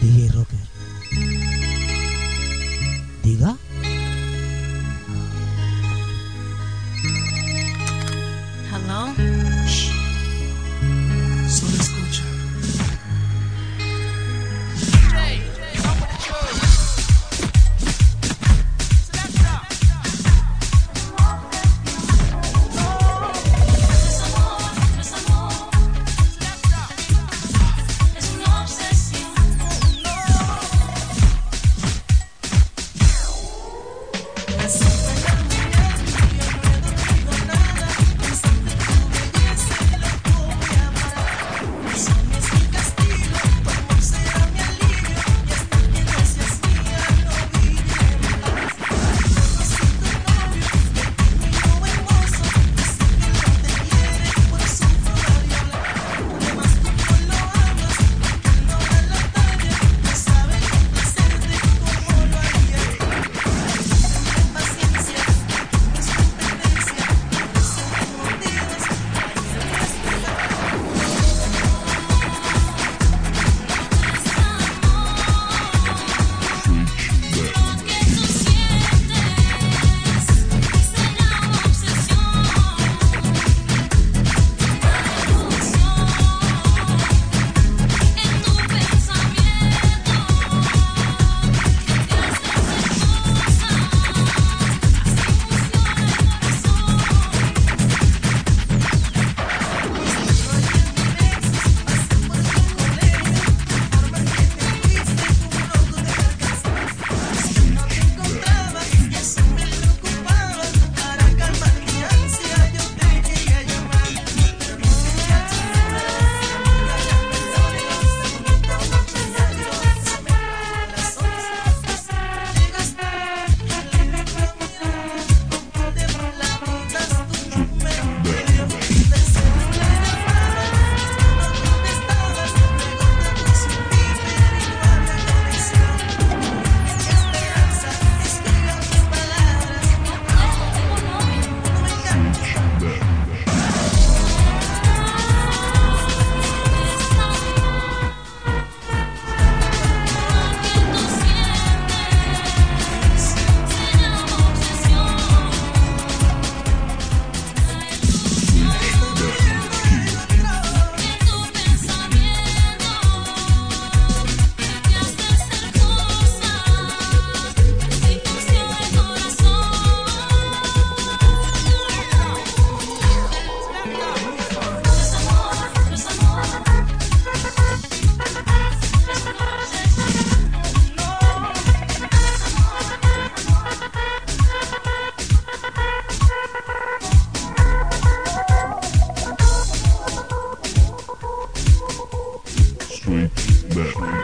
DJ Rocker. Freak Network.